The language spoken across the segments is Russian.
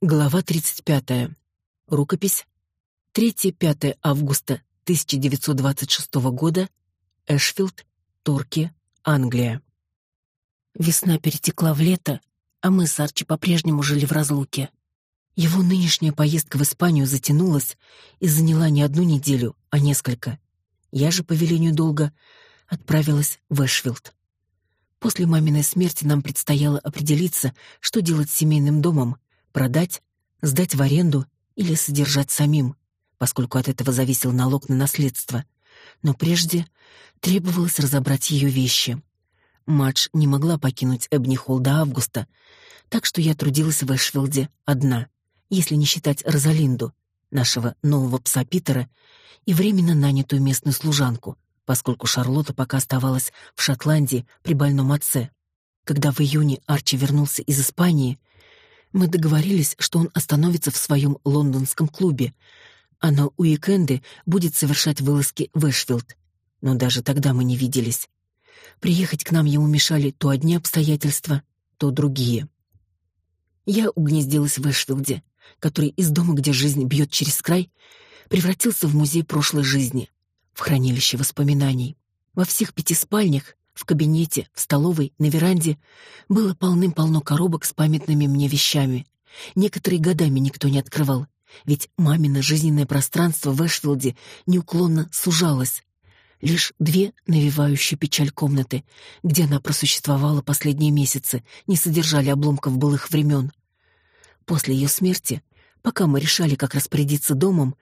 Глава 35. Рукопись. 3-5 августа 1926 года. Эшфилд, Торки, Англия. Весна перетекла в лето, а мы с Арчи по-прежнему жили в разлуке. Его нынешняя поездка в Испанию затянулась и заняла не одну неделю, а несколько. Я же, по велению долга, отправилась в Эшфилд. После маминой смерти нам предстояло определиться, что делать с семейным домом — продать, сдать в аренду или содержать самим, поскольку от этого зависел налог на наследство. Но прежде требовалось разобрать ее вещи. Мадж не могла покинуть Эбни-Холл до августа, так что я трудилась в Эшфилде одна, если не считать Розалинду, нашего нового пса Питера, и временно нанятую местную служанку, поскольку Шарлотта пока оставалась в Шотландии при больном отце. Когда в июне Арчи вернулся из Испании, мы договорились, что он остановится в своем лондонском клубе, а на уикенды будет совершать вылазки в Эшфилд. Но даже тогда мы не виделись. Приехать к нам ему мешали то одни обстоятельства, то другие. Я угнездилась в Эшфилде, который из дома, где жизнь бьет через край, превратился в музей прошлой жизни, в хранилище воспоминаний. Во всех пяти спальнях, в кабинете, в столовой, на веранде было полным-полно коробок с памятными мне вещами. Некоторые годами никто не открывал, ведь мамино жизненное пространство в Эшфилде неуклонно сужалось. Лишь две навевающие печаль комнаты, где она просуществовала последние месяцы, не содержали обломков былых времен. После ее смерти, пока мы решали, как распорядиться домом,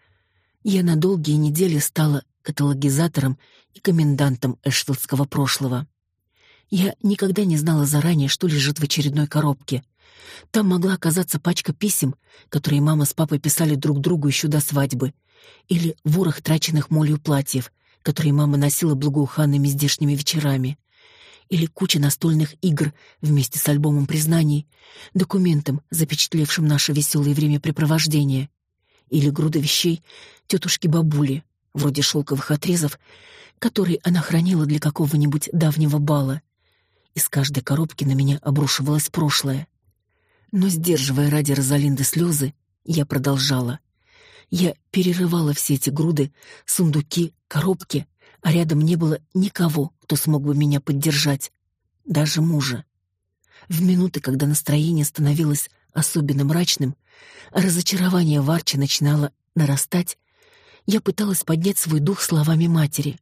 я на долгие недели стала каталогизатором и комендантом эшфилдского прошлого. Я никогда не знала заранее, что лежит в очередной коробке. Там могла оказаться пачка писем, которые мама с папой писали друг другу еще до свадьбы, или ворох траченных молью платьев, которые мама носила благоуханными здешними вечерами, или куча настольных игр вместе с альбомом признаний, документом, запечатлевшим наше веселое времяпрепровождение, или груда вещей тетушки-бабули, вроде шелковых отрезов, которые она хранила для какого-нибудь давнего бала. Из каждой коробки на меня обрушивалось прошлое. Но, сдерживая ради Розалинды слезы, я продолжала. Я перерывала все эти груды, сундуки, коробки, а рядом не было никого, кто смог бы меня поддержать, даже мужа. В минуты, когда настроение становилось особенно мрачным, а разочарование в Арчи начинало нарастать, я пыталась поднять свой дух словами матери.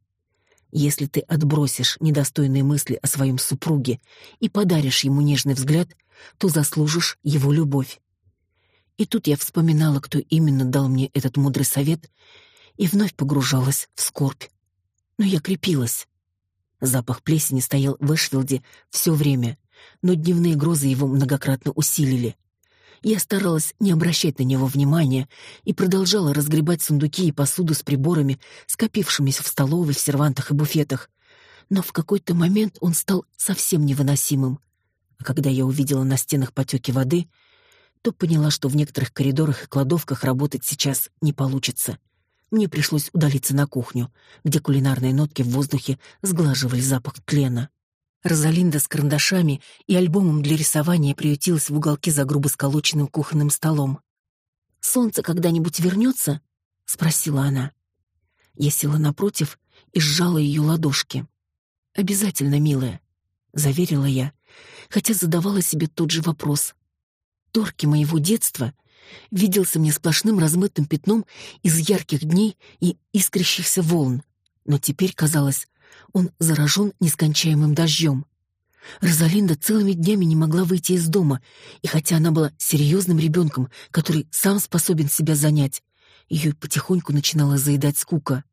Если ты отбросишь недостойные мысли о своем супруге и подаришь ему нежный взгляд, то заслужишь его любовь. И тут я вспоминала, кто именно дал мне этот мудрый совет, и вновь погружалась в скорбь. Но я крепилась. Запах плесени стоял в Эшфилде все время, но дневные грозы его многократно усилили. Я старалась не обращать на него внимания и продолжала разгребать сундуки и посуду с приборами, скопившимися в столовой, в сервантах и буфетах. Но в какой-то момент он стал совсем невыносимым. А когда я увидела на стенах потеки воды — то поняла, что в некоторых коридорах и кладовках работать сейчас не получится. Мне пришлось удалиться на кухню, где кулинарные нотки в воздухе сглаживали запах тлена. Розалинда с карандашами и альбомом для рисования приютилась в уголке за грубо сколоченным кухонным столом. «Солнце когда-нибудь вернется?» — спросила она. Я села напротив и сжала ее ладошки. «Обязательно, милая», — заверила я, хотя задавала себе тот же вопрос восторге моего детства виделся мне сплошным размытым пятном из ярких дней и искрящихся волн, но теперь, казалось, он заражен нескончаемым дождем. Розалинда целыми днями не могла выйти из дома, и хотя она была серьезным ребенком, который сам способен себя занять, ее потихоньку начинала заедать скука.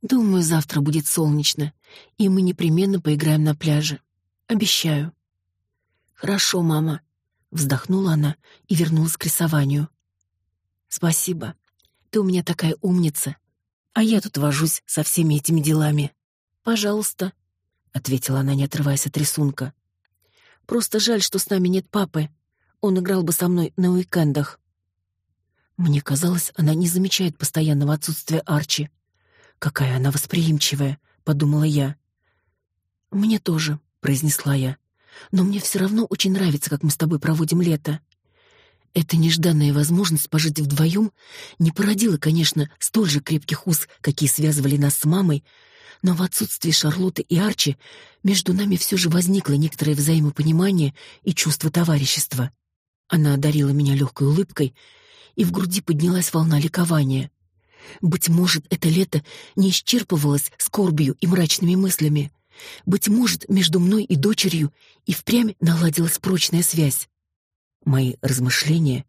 «Думаю, завтра будет солнечно, и мы непременно поиграем на пляже. Обещаю». «Хорошо, мама», Вздохнула она и вернулась к рисованию. «Спасибо. Ты у меня такая умница. А я тут вожусь со всеми этими делами. Пожалуйста», — ответила она, не отрываясь от рисунка. «Просто жаль, что с нами нет папы. Он играл бы со мной на уикендах». Мне казалось, она не замечает постоянного отсутствия Арчи. Какая она восприимчивая, подумала я. Мне тоже, произнесла я. Но мне все равно очень нравится, как мы с тобой проводим лето. Эта нежданная возможность пожить вдвоем не породила, конечно, столь же крепких уз, какие связывали нас с мамой, но в отсутствие Шарлотты и Арчи между нами все же возникло некоторое взаимопонимание и чувство товарищества. Она одарила меня легкой улыбкой, и в груди поднялась волна ликования. Быть может, это лето не исчерпывалось скорбью и мрачными мыслями. Быть может, между мной и дочерью и впрямь наладилась прочная связь. Мои размышления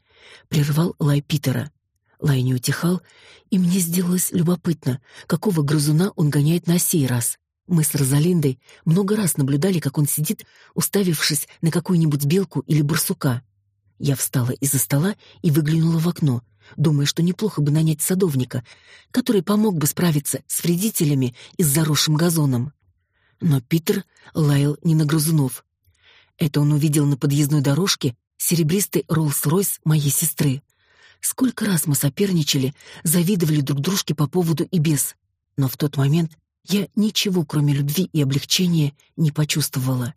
прервал лай Питера. Лай не утихал, и мне сделалось любопытно, какого грызуна он гоняет на сей раз. Мы с Розалиндой много раз наблюдали, как он сидит, уставившись на какую-нибудь белку или барсука. Я встала из-за стола и выглянула в окно, думая, что неплохо бы нанять садовника, который помог бы справиться с вредителями и с заросшим газоном. Но Питер лаял не на грызунов. Это он увидел на подъездной дорожке серебристый Роллс-Ройс моей сестры. Сколько раз мы соперничали, завидовали друг дружке по поводу и без. Но в тот момент я ничего, кроме любви и облегчения, не почувствовала.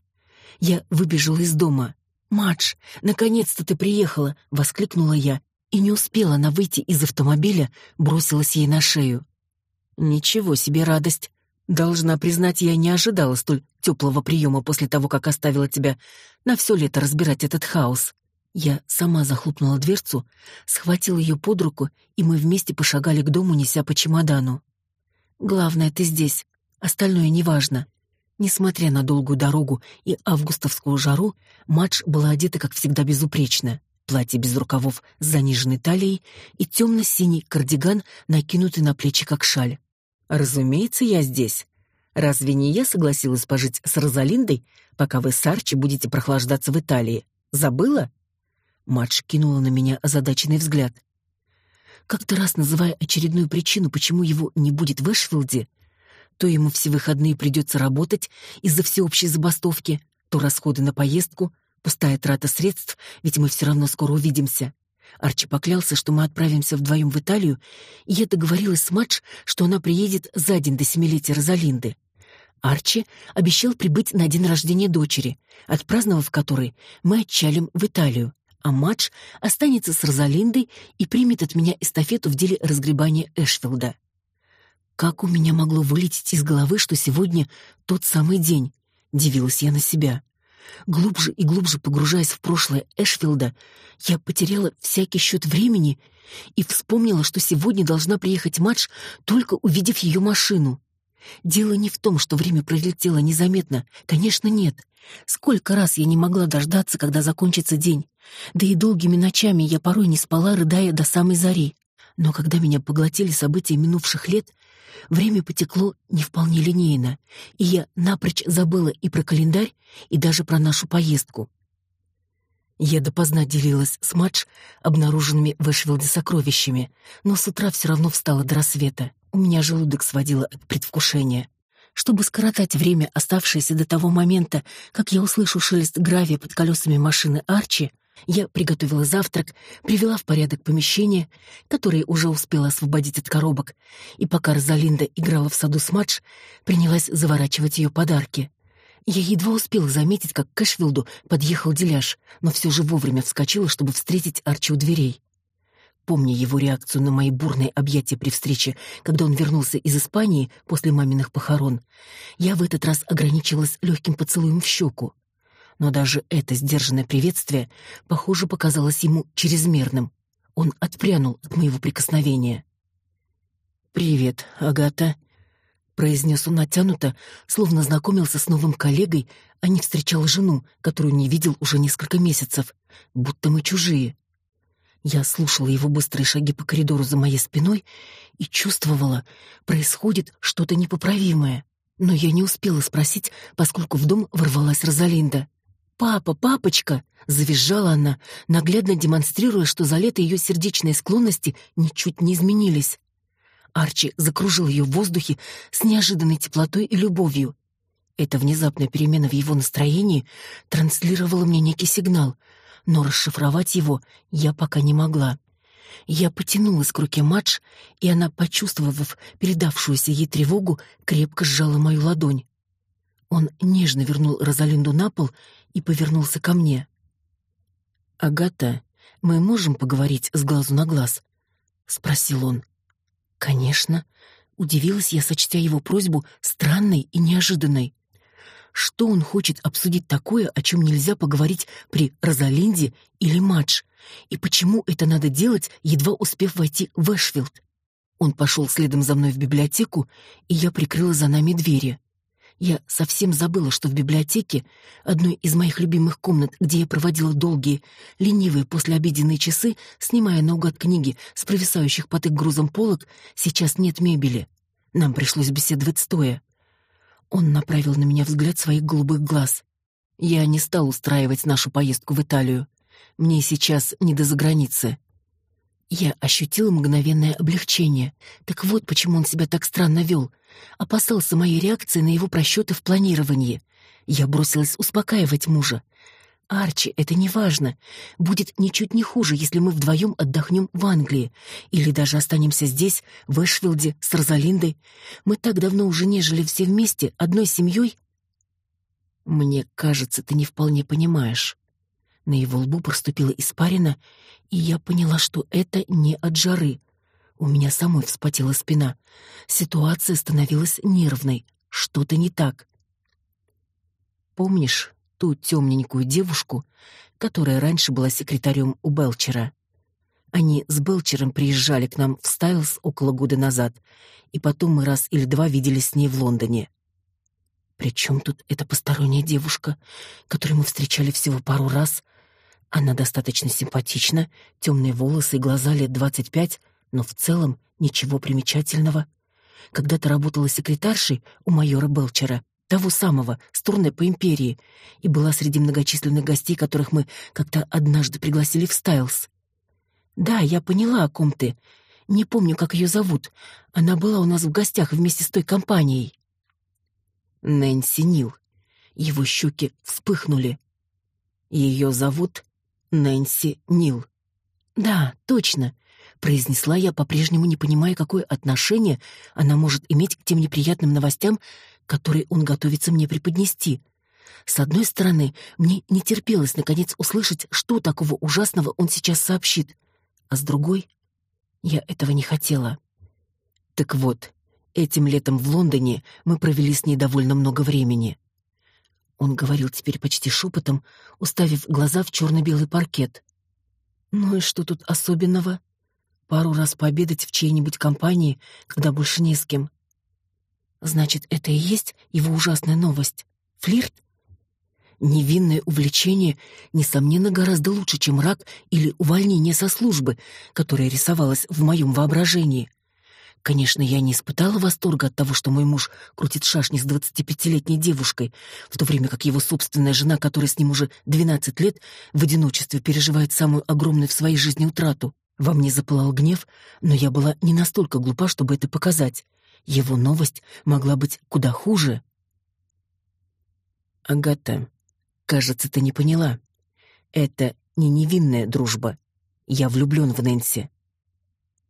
Я выбежала из дома. «Мадж, наконец-то ты приехала!» — воскликнула я. И не успела она выйти из автомобиля, бросилась ей на шею. «Ничего себе радость! Должна признать, я не ожидала столь теплого приема после того, как оставила тебя на все лето разбирать этот хаос. Я сама захлопнула дверцу, схватила ее под руку, и мы вместе пошагали к дому, неся по чемодану. Главное, ты здесь, остальное неважно. Несмотря на долгую дорогу и августовскую жару, Мадж была одета, как всегда, безупречно. Платье без рукавов с заниженной талией и темно-синий кардиган, накинутый на плечи, как шаль. Разумеется, я здесь. Разве не я согласилась пожить с Розалиндой, пока вы с Арчи будете прохлаждаться в Италии? Забыла? Мадж кинула на меня озадаченный взгляд. Как-то раз называя очередную причину, почему его не будет в Эшфилде, то ему все выходные придется работать из-за всеобщей забастовки, то расходы на поездку, пустая трата средств, ведь мы все равно скоро увидимся. Арчи поклялся, что мы отправимся вдвоем в Италию, и я договорилась с Мадж, что она приедет за день до семилетия Розалинды. Арчи обещал прибыть на день рождения дочери, отпраздновав который, мы отчалим в Италию, а Мадж останется с Розалиндой и примет от меня эстафету в деле разгребания Эшфилда. Как у меня могло вылететь из головы, что сегодня тот самый день? Дивилась я на себя. Глубже и глубже погружаясь в прошлое Эшфилда, я потеряла всякий счет времени и вспомнила, что сегодня должна приехать Мадж, только увидев ее машину. Дело не в том, что время пролетело незаметно. Конечно, нет. Сколько раз я не могла дождаться, когда закончится день. Да и долгими ночами я порой не спала, рыдая до самой зари. Но когда меня поглотили события минувших лет, время потекло не вполне линейно, и я напрочь забыла и про календарь, и даже про нашу поездку. Я допоздна делилась с Мадж обнаруженными в Эшвилде сокровищами, но с утра все равно встала до рассвета. У меня желудок сводило от предвкушения. Чтобы скоротать время, оставшееся до того момента, как я услышу шелест гравия под колесами машины Арчи, я приготовила завтрак, привела в порядок помещение, которое уже успела освободить от коробок, и пока Розалинда играла в саду с Мадж, принялась заворачивать ее подарки. Я едва успела заметить, как к Кэшвилду подъехал Деляш, но все же вовремя вскочила, чтобы встретить Арчи у дверей. Помня его реакцию на мои бурные объятия при встрече, когда он вернулся из Испании после маминых похорон, я в этот раз ограничилась легким поцелуем в щеку. Но даже это сдержанное приветствие, похоже, показалось ему чрезмерным. Он отпрянул от моего прикосновения. «Привет, Агата», произнес он натянуто, словно знакомился с новым коллегой, а не встречал жену, которую не видел уже несколько месяцев, будто мы чужие. Я слушала его быстрые шаги по коридору за моей спиной и чувствовала, происходит что-то непоправимое. Но я не успела спросить, поскольку в дом ворвалась Розалинда. «Папа, папочка!» — завизжала она, наглядно демонстрируя, что за лето ее сердечные склонности ничуть не изменились. Арчи закружил ее в воздухе с неожиданной теплотой и любовью. Эта внезапная перемена в его настроении транслировала мне некий сигнал, но расшифровать его я пока не могла. Я потянулась к руке Мадж, и она, почувствовав передавшуюся ей тревогу, крепко сжала мою ладонь. Он нежно вернул Розалинду на пол и повернулся ко мне. «Агата, мы можем поговорить с глазу на глаз?» — спросил он. «Конечно», — удивилась я, сочтя его просьбу странной и неожиданной. Что он хочет обсудить такое, о чем нельзя поговорить при Розалинде или Мадж? И почему это надо делать, едва успев войти в Эшфилд? Он пошел следом за мной в библиотеку, и я прикрыла за нами двери. Я совсем забыла, что в библиотеке, одной из моих любимых комнат, где я проводила долгие, ленивые послеобеденные часы, снимая наугад книги с провисающих под их грузом полок, сейчас нет мебели. Нам пришлось беседовать стоя. Он направил на меня взгляд своих голубых глаз. Я не стал устраивать нашу поездку в Италию. Мне сейчас не до заграницы. Я ощутила мгновенное облегчение. Так вот почему он себя так странно вел. Опасался моей реакции на его просчеты в планировании. Я бросилась успокаивать мужа. «Арчи, это не важно. Будет ничуть не хуже, если мы вдвоем отдохнем в Англии. Или даже останемся здесь, в Эшфилде, с Розалиндой. Мы так давно уже не жили все вместе, одной семьей». «Мне кажется, ты не вполне понимаешь». На его лбу проступила испарина, и я поняла, что это не от жары. У меня самой вспотела спина. Ситуация становилась нервной. Что-то не так. Помнишь ту темненькую девушку, которая раньше была секретарем у Белчера? Они с Белчером приезжали к нам в Стайлс около года назад, и потом мы раз или два виделись с ней в Лондоне. Причем тут эта посторонняя девушка, которую мы встречали всего пару раз — она достаточно симпатична, темные волосы и глаза лет двадцать пять, но в целом ничего примечательного. Когда-то работала секретаршей у майора Белчера, того самого, с турне по империи, и была среди многочисленных гостей, которых мы как-то однажды пригласили в Стайлс. Да, я поняла, о ком ты. Не помню, как ее зовут. Она была у нас в гостях вместе с той компанией. Нэнси Нил. Его щеки вспыхнули. Ее зовут Нэнси Нил. Да, точно, произнесла я, по-прежнему не понимая, какое отношение она может иметь к тем неприятным новостям, которые он готовится мне преподнести. С одной стороны, мне не терпелось наконец услышать, что такого ужасного он сейчас сообщит, а с другой, я этого не хотела. Так вот, этим летом в Лондоне мы провели с ней довольно много времени. Он говорил теперь почти шепотом, уставив глаза в черно-белый паркет. «Ну и что тут особенного? Пару раз пообедать в чьей-нибудь компании, когда больше не с кем. Значит, это и есть его ужасная новость? Флирт? Невинное увлечение, несомненно, гораздо лучше, чем рак или увольнение со службы, которое рисовалось в моем воображении. Конечно, я не испытала восторга от того, что мой муж крутит шашни с двадцатипятилетней девушкой, в то время как его собственная жена, которая с ним уже двенадцать лет, в одиночестве переживает самую огромную в своей жизни утрату. Во мне запылал гнев, но я была не настолько глупа, чтобы это показать. Его новость могла быть куда хуже. Агата, кажется, ты не поняла. Это не невинная дружба. Я влюблен в Нэнси.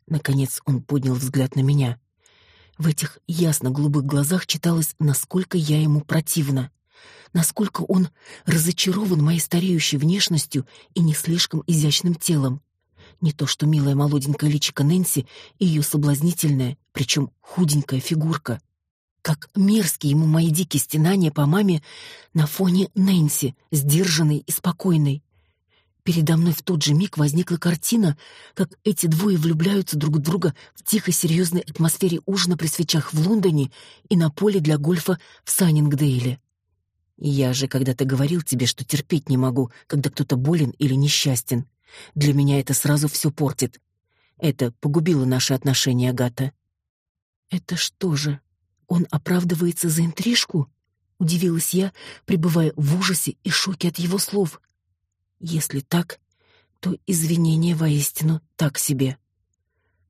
Наконец он поднял взгляд на меня. В этих ясно голубых глазах читалось, насколько я ему противна, насколько он разочарован моей стареющей внешностью и не слишком изящным телом. Не то что милая молоденькая личико Нэнси и ее соблазнительная, причем худенькая фигурка. Как мерзкие ему мои дикие стенания по маме на фоне Нэнси, сдержанной и спокойной. Передо мной в тот же миг возникла картина, как эти двое влюбляются друг в друга в тихой серьезной атмосфере ужина при свечах в Лондоне и на поле для гольфа в Саннингдейле. Я же когда-то говорил тебе, что терпеть не могу, когда кто-то болен или несчастен. Для меня это сразу все портит. Это погубило наши отношения, Агата. Это что же, он оправдывается за интрижку? Удивилась я, пребывая в ужасе и шоке от его слов. Если так, то извинения воистину так себе.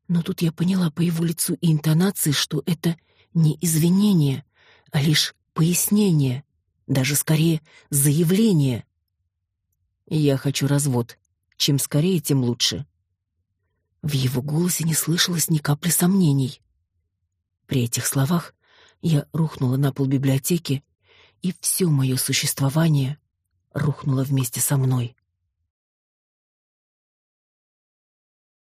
Но тут я поняла по его лицу и интонации, что это не извинение, а лишь пояснение, даже скорее заявление. Я хочу развод. Чем скорее, тем лучше. В его голосе не слышалось ни капли сомнений. При этих словах я рухнула на пол библиотеки, и все мое существование рухнуло вместе со мной.